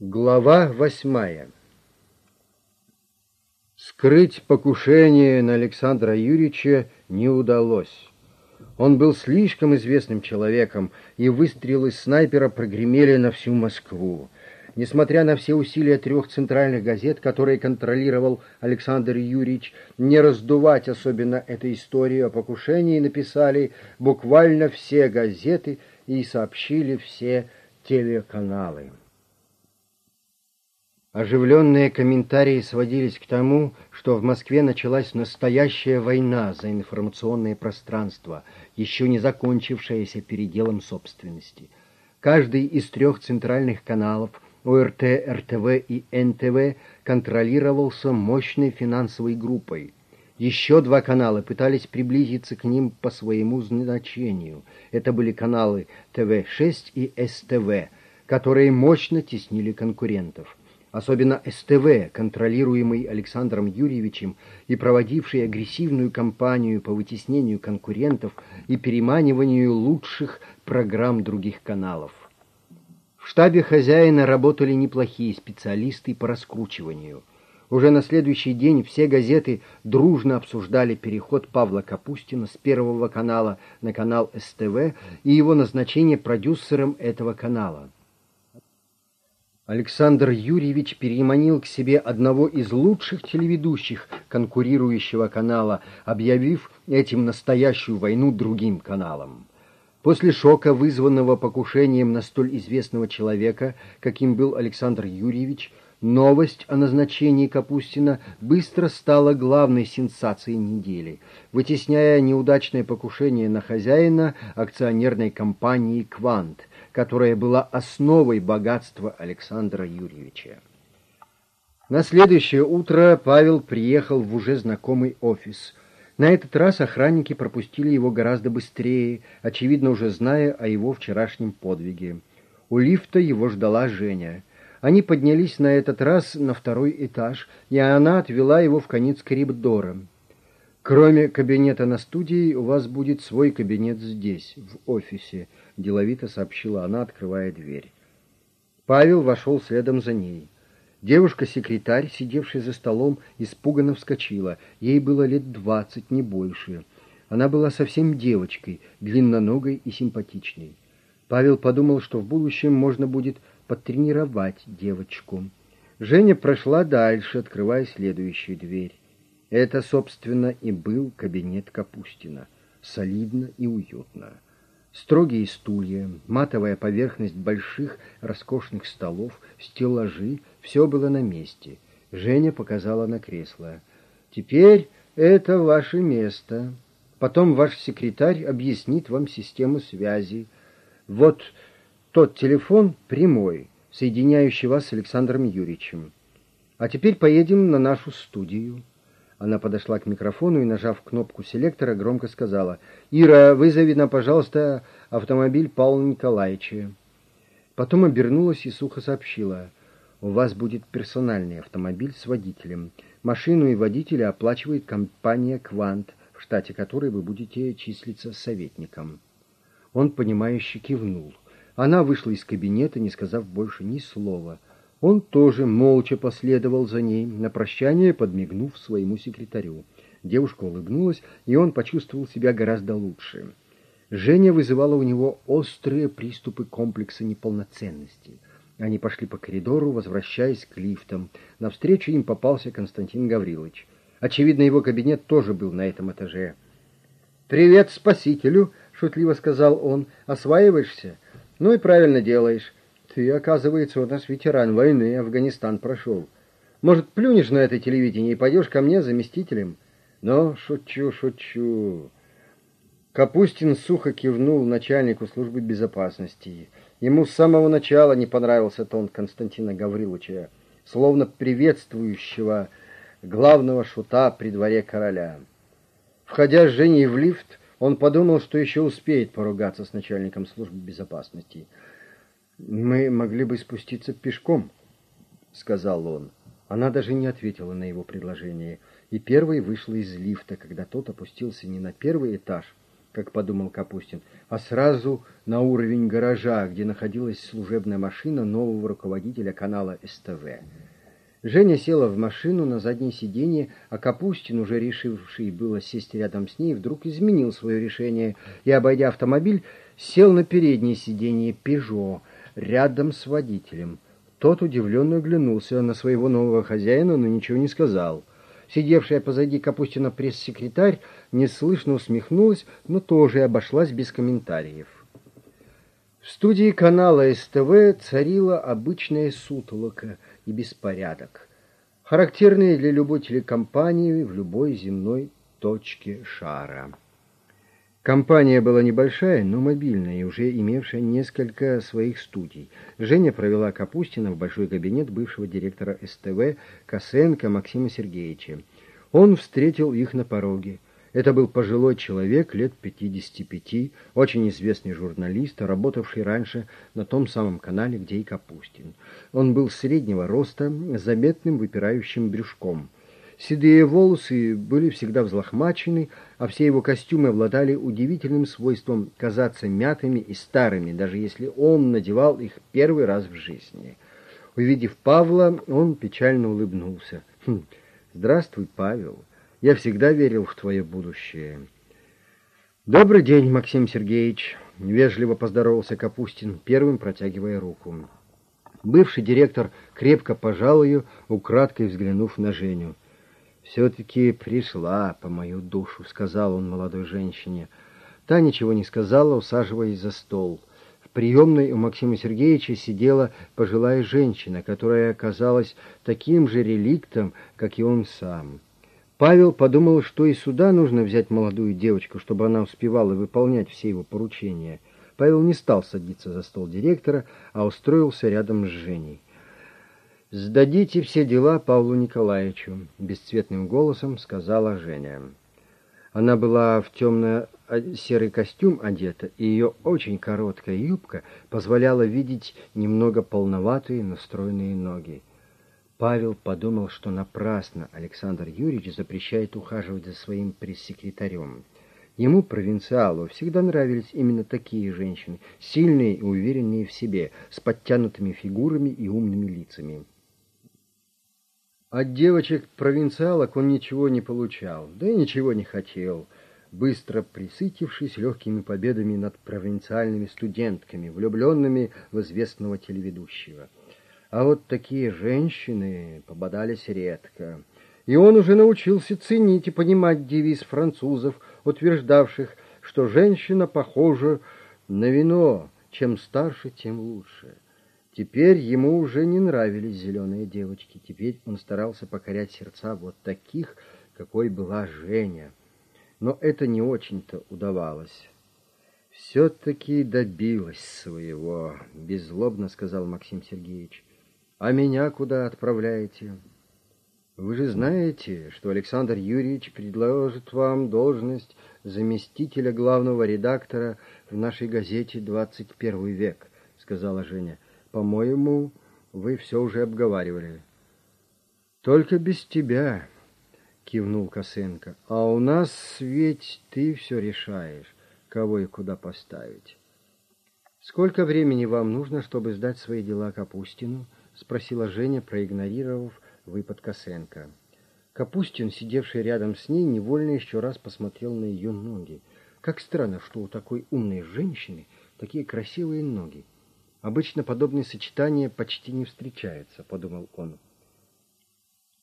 Глава восьмая Скрыть покушение на Александра Юрьевича не удалось. Он был слишком известным человеком, и выстрелы снайпера прогремели на всю Москву. Несмотря на все усилия трех центральных газет, которые контролировал Александр Юрьевич, не раздувать особенно эту историю о покушении написали буквально все газеты и сообщили все телеканалы. Оживленные комментарии сводились к тому, что в Москве началась настоящая война за информационное пространство, еще не закончившаяся переделом собственности. Каждый из трех центральных каналов ОРТ, РТВ и НТВ контролировался мощной финансовой группой. Еще два канала пытались приблизиться к ним по своему значению. Это были каналы ТВ-6 и СТВ, которые мощно теснили конкурентов особенно СТВ, контролируемый Александром Юрьевичем и проводивший агрессивную кампанию по вытеснению конкурентов и переманиванию лучших программ других каналов. В штабе хозяина работали неплохие специалисты по раскручиванию. Уже на следующий день все газеты дружно обсуждали переход Павла Капустина с Первого канала на канал СТВ и его назначение продюсером этого канала. Александр Юрьевич переманил к себе одного из лучших телеведущих конкурирующего канала, объявив этим настоящую войну другим каналам. После шока, вызванного покушением на столь известного человека, каким был Александр Юрьевич, новость о назначении Капустина быстро стала главной сенсацией недели, вытесняя неудачное покушение на хозяина акционерной компании «Квант», которая была основой богатства Александра Юрьевича. На следующее утро Павел приехал в уже знакомый офис. На этот раз охранники пропустили его гораздо быстрее, очевидно, уже зная о его вчерашнем подвиге. У лифта его ждала Женя. Они поднялись на этот раз на второй этаж, и она отвела его в конец коридора. Кроме кабинета на студии, у вас будет свой кабинет здесь, в офисе, деловито сообщила она, открывая дверь. Павел вошел следом за ней. Девушка-секретарь, сидевшая за столом, испуганно вскочила. Ей было лет двадцать, не больше. Она была совсем девочкой, длинноногой и симпатичной. Павел подумал, что в будущем можно будет потренировать девочку. Женя прошла дальше, открывая следующую дверь. Это, собственно, и был кабинет Капустина. Солидно и уютно. Строгие стулья, матовая поверхность больших роскошных столов, стеллажи — все было на месте. Женя показала на кресло. «Теперь это ваше место. Потом ваш секретарь объяснит вам систему связи. Вот тот телефон прямой, соединяющий вас с Александром Юрьевичем. А теперь поедем на нашу студию». Она подошла к микрофону и, нажав кнопку селектора, громко сказала, «Ира, вызови нам, пожалуйста, автомобиль Павла Николаевича». Потом обернулась и сухо сообщила, «У вас будет персональный автомобиль с водителем. Машину и водителя оплачивает компания «Квант», в штате которой вы будете числиться советником». Он, понимающе кивнул. Она вышла из кабинета, не сказав больше ни слова — он тоже молча последовал за ней, на прощание подмигнув своему секретарю. Девушка улыбнулась, и он почувствовал себя гораздо лучше. Женя вызывала у него острые приступы комплекса неполноценности. Они пошли по коридору, возвращаясь к лифтам. Навстречу им попался Константин Гаврилович. Очевидно, его кабинет тоже был на этом этаже. «Привет спасителю!» — шутливо сказал он. «Осваиваешься? Ну и правильно делаешь. Ты, оказывается, у нас ветеран войны, Афганистан прошел. Может, плюнешь на это телевидение и пойдешь ко мне заместителем? Но шучу, шучу. Капустин сухо кивнул начальнику службы безопасности. Ему с самого начала не понравился тон Константина Гавриловича, словно приветствующего главного шута при дворе короля. Входя с Женей в лифт, он подумал, что еще успеет поругаться с начальником службы безопасности — «Мы могли бы спуститься пешком», — сказал он. Она даже не ответила на его предложение, и первой вышла из лифта, когда тот опустился не на первый этаж, как подумал Капустин, а сразу на уровень гаража, где находилась служебная машина нового руководителя канала СТВ. Женя села в машину на заднее сиденье, а Капустин, уже решивший было сесть рядом с ней, вдруг изменил свое решение и, обойдя автомобиль, сел на переднее сиденье «Пежо» рядом с водителем. Тот удивленно оглянулся на своего нового хозяина, но ничего не сказал. Сидевшая позади Капустина пресс-секретарь неслышно усмехнулась, но тоже обошлась без комментариев. В студии канала СТВ царила обычная сутолока и беспорядок, характерные для любой телекомпании в любой земной точке шара. Компания была небольшая, но мобильная и уже имевшая несколько своих студий. Женя провела Капустина в большой кабинет бывшего директора СТВ Косенко Максима Сергеевича. Он встретил их на пороге. Это был пожилой человек лет 55, очень известный журналист, работавший раньше на том самом канале, где и Капустин. Он был среднего роста, заметным выпирающим брюшком. Седые волосы были всегда взлохмачены, а все его костюмы обладали удивительным свойством казаться мятыми и старыми, даже если он надевал их первый раз в жизни. Увидев Павла, он печально улыбнулся. «Хм, «Здравствуй, Павел. Я всегда верил в твое будущее». «Добрый день, Максим Сергеевич», — вежливо поздоровался Капустин, первым протягивая руку. Бывший директор крепко пожал ее, украдкой взглянув на Женю. «Все-таки пришла по мою душу», — сказал он молодой женщине. Та ничего не сказала, усаживаясь за стол. В приемной у Максима Сергеевича сидела пожилая женщина, которая оказалась таким же реликтом, как и он сам. Павел подумал, что и сюда нужно взять молодую девочку, чтобы она успевала выполнять все его поручения. Павел не стал садиться за стол директора, а устроился рядом с Женей. «Сдадите все дела Павлу Николаевичу», — бесцветным голосом сказала Женя. Она была в темно-серый костюм одета, и ее очень короткая юбка позволяла видеть немного полноватые, настроенные ноги. Павел подумал, что напрасно Александр Юрьевич запрещает ухаживать за своим пресс-секретарем. Ему, провинциалу, всегда нравились именно такие женщины, сильные и уверенные в себе, с подтянутыми фигурами и умными лицами. От девочек-провинциалок он ничего не получал, да и ничего не хотел, быстро присытившись легкими победами над провинциальными студентками, влюбленными в известного телеведущего. А вот такие женщины попадались редко. И он уже научился ценить и понимать девиз французов, утверждавших, что женщина похожа на вино, чем старше, тем лучше. Теперь ему уже не нравились зеленые девочки. Теперь он старался покорять сердца вот таких, какой была Женя. Но это не очень-то удавалось. «Все-таки добилась своего», — беззлобно сказал Максим Сергеевич. «А меня куда отправляете?» «Вы же знаете, что Александр Юрьевич предложит вам должность заместителя главного редактора в нашей газете «Двадцать первый век», — сказала Женя. По-моему, вы все уже обговаривали. Только без тебя, кивнул Косенко. А у нас ведь ты все решаешь, кого и куда поставить. Сколько времени вам нужно, чтобы сдать свои дела Капустину? спросила Женя, проигнорировав выпад Косенко. Капустин, сидевший рядом с ней, невольно еще раз посмотрел на ее ноги. Как странно, что у такой умной женщины такие красивые ноги. Обычно подобные сочетания почти не встречаются, подумал он.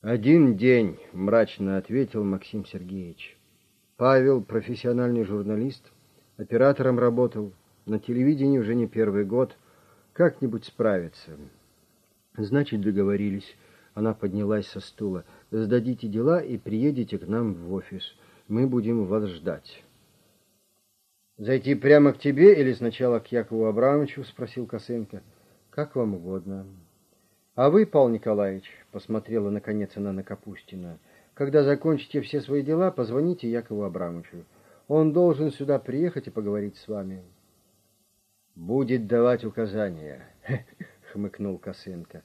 Один день, мрачно ответил Максим Сергеевич. Павел профессиональный журналист, оператором работал, на телевидении уже не первый год, как-нибудь справится. Значит, договорились. Она поднялась со стула. Сдадите дела и приедете к нам в офис. Мы будем вас ждать. «Зайти прямо к тебе или сначала к Якову Абрамовичу?» — спросил Косенко. «Как вам угодно». «А вы, Павел Николаевич», — посмотрела наконец она на Капустина, «когда закончите все свои дела, позвоните Якову Абрамовичу. Он должен сюда приехать и поговорить с вами». «Будет давать указания», — хмыкнул Косенко.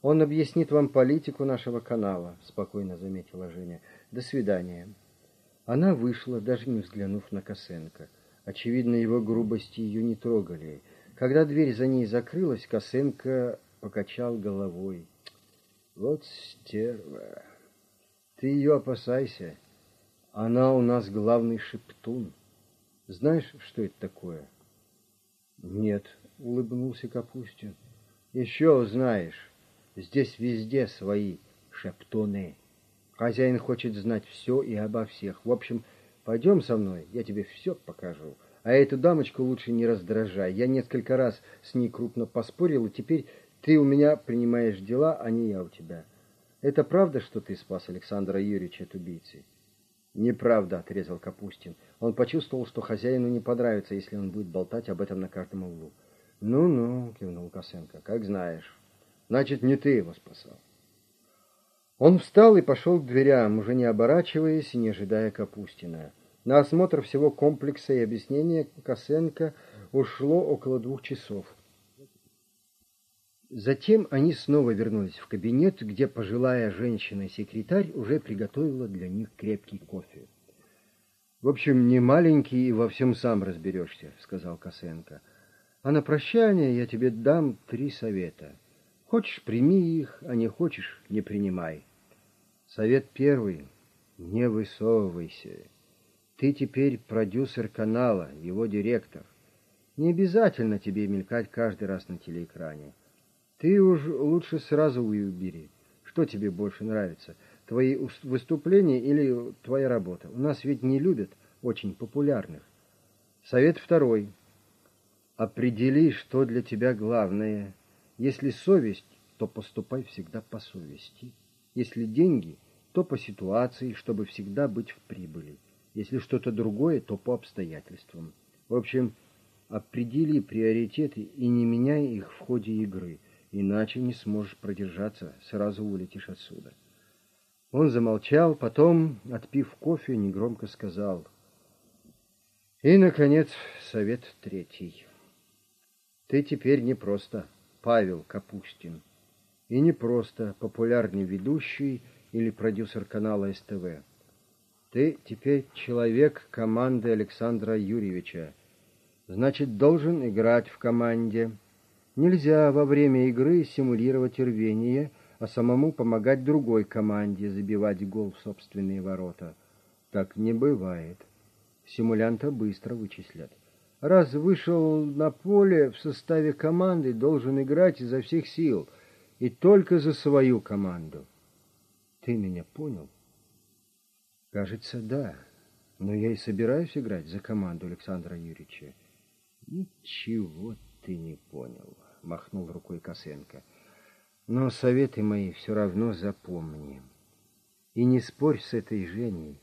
«Он объяснит вам политику нашего канала», — спокойно заметила Женя. «До свидания». Она вышла, даже не взглянув на Косенко. Очевидно, его грубости ее не трогали. Когда дверь за ней закрылась, Косенко покачал головой. Вот стерва. Ты ее опасайся. Она у нас главный шептун. Знаешь, что это такое? Нет, улыбнулся Капустин. Еще узнаешь. Здесь везде свои шептуны. Хозяин хочет знать все и обо всех. В общем, пойдем со мной, я тебе все покажу. А эту дамочку лучше не раздражай. Я несколько раз с ней крупно поспорил, и теперь ты у меня принимаешь дела, а не я у тебя. Это правда, что ты спас Александра Юрьевича от убийцы? Неправда, отрезал Капустин. Он почувствовал, что хозяину не понравится, если он будет болтать об этом на каждом углу. Ну-ну, кивнул Косенко, как знаешь. Значит, не ты его спасал. Он встал и пошел к дверям, уже не оборачиваясь и не ожидая Капустина. На осмотр всего комплекса и объяснение Косенко ушло около двух часов. Затем они снова вернулись в кабинет, где пожилая женщина-секретарь уже приготовила для них крепкий кофе. «В общем, не маленький и во всем сам разберешься», — сказал Косенко. «А на прощание я тебе дам три совета». Хочешь, прими их, а не хочешь, не принимай. Совет первый. Не высовывайся. Ты теперь продюсер канала, его директор. Не обязательно тебе мелькать каждый раз на телеэкране. Ты уж лучше сразу убери. Что тебе больше нравится? Твои выступления или твоя работа? У нас ведь не любят очень популярных. Совет второй. Определи, что для тебя главное – если совесть, то поступай всегда по совести. Если деньги, то по ситуации, чтобы всегда быть в прибыли. Если что-то другое, то по обстоятельствам. В общем, определи приоритеты и не меняй их в ходе игры, иначе не сможешь продержаться, сразу улетишь отсюда. Он замолчал, потом, отпив кофе, негромко сказал. И, наконец, совет третий. Ты теперь не просто Павел Капустин. И не просто популярный ведущий или продюсер канала СТВ. Ты теперь человек команды Александра Юрьевича. Значит, должен играть в команде. Нельзя во время игры симулировать рвение, а самому помогать другой команде забивать гол в собственные ворота. Так не бывает. Симулянта быстро вычислят раз вышел на поле в составе команды, должен играть изо всех сил и только за свою команду. Ты меня понял? Кажется, да. Но я и собираюсь играть за команду Александра Юрьевича. Ничего ты не понял, махнул рукой Косенко. Но советы мои все равно запомни. И не спорь с этой Женей.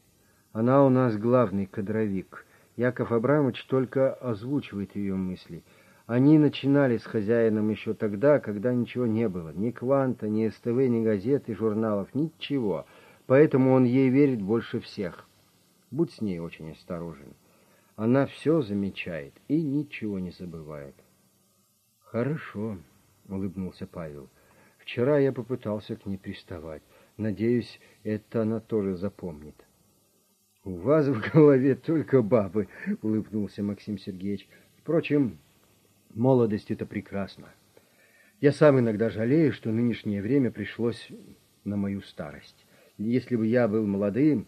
Она у нас главный кадровик — Яков Абрамович только озвучивает ее мысли. Они начинали с хозяином еще тогда, когда ничего не было. Ни Кванта, ни СТВ, ни газет и журналов, ничего. Поэтому он ей верит больше всех. Будь с ней очень осторожен. Она все замечает и ничего не забывает. «Хорошо», — улыбнулся Павел. «Вчера я попытался к ней приставать. Надеюсь, это она тоже запомнит». «У вас в голове только бабы», — улыбнулся Максим Сергеевич. «Впрочем, молодость — это прекрасно. Я сам иногда жалею, что нынешнее время пришлось на мою старость. Если бы я был молодым,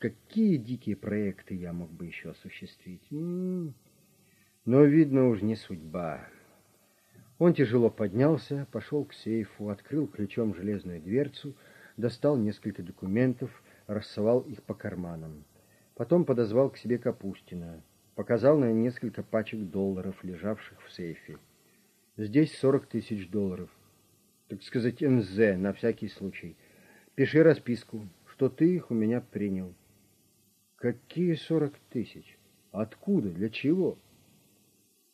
какие дикие проекты я мог бы еще осуществить? Но, видно, уж не судьба». Он тяжело поднялся, пошел к сейфу, открыл ключом железную дверцу, достал несколько документов — рассовал их по карманам. Потом подозвал к себе Капустина, показал на несколько пачек долларов, лежавших в сейфе. Здесь сорок тысяч долларов. Так сказать, НЗ, на всякий случай. Пиши расписку, что ты их у меня принял. Какие сорок тысяч? Откуда? Для чего?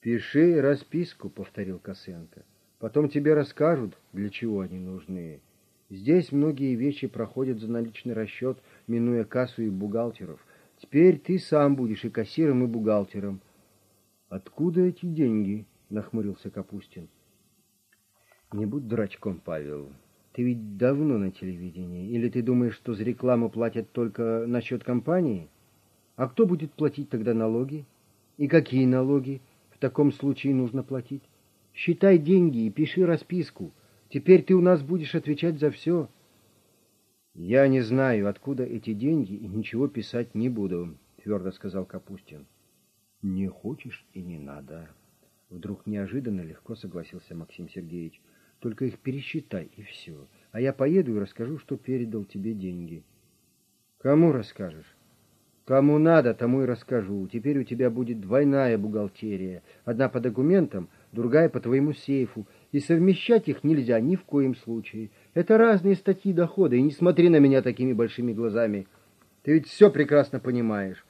Пиши расписку, повторил Косенко. Потом тебе расскажут, для чего они нужны. Здесь многие вещи проходят за наличный расчет, минуя кассу и бухгалтеров. Теперь ты сам будешь и кассиром, и бухгалтером. Откуда эти деньги? нахмурился Капустин. Не будь дурачком, Павел. Ты ведь давно на телевидении. Или ты думаешь, что за рекламу платят только на счет компании? А кто будет платить тогда налоги? И какие налоги в таком случае нужно платить? Считай деньги и пиши расписку. Теперь ты у нас будешь отвечать за все. Я не знаю, откуда эти деньги, и ничего писать не буду, твердо сказал Капустин. Не хочешь и не надо. Вдруг неожиданно легко согласился Максим Сергеевич. Только их пересчитай, и все. А я поеду и расскажу, что передал тебе деньги. Кому расскажешь? Кому надо, тому и расскажу. Теперь у тебя будет двойная бухгалтерия. Одна по документам, другая по твоему сейфу. И совмещать их нельзя ни в коем случае. Это разные статьи дохода. И не смотри на меня такими большими глазами. Ты ведь все прекрасно понимаешь.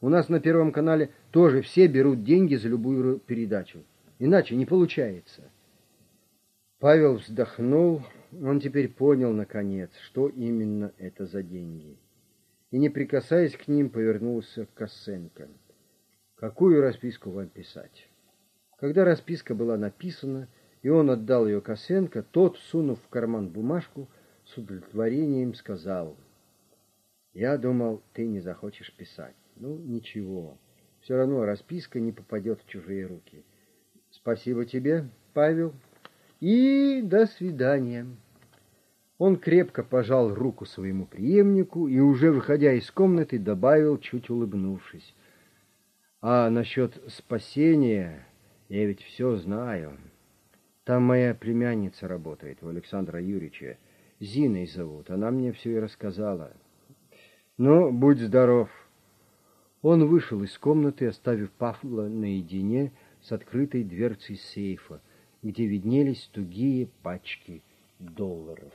У нас на Первом канале тоже все берут деньги за любую передачу. Иначе не получается. Павел вздохнул. Он теперь понял, наконец, что именно это за деньги и, не прикасаясь к ним, повернулся к Косенко. «Какую расписку вам писать?» Когда расписка была написана, и он отдал ее Косенко, тот, сунув в карман бумажку, с удовлетворением сказал, «Я думал, ты не захочешь писать. Ну, ничего, все равно расписка не попадет в чужие руки. Спасибо тебе, Павел, и до свидания». Он крепко пожал руку своему преемнику и, уже выходя из комнаты, добавил, чуть улыбнувшись. «А насчет спасения я ведь все знаю. Там моя племянница работает, у Александра Юрьевича. Зиной зовут, она мне все и рассказала. Ну, будь здоров». Он вышел из комнаты, оставив Павла наедине с открытой дверцей сейфа, где виднелись тугие пачки долларов.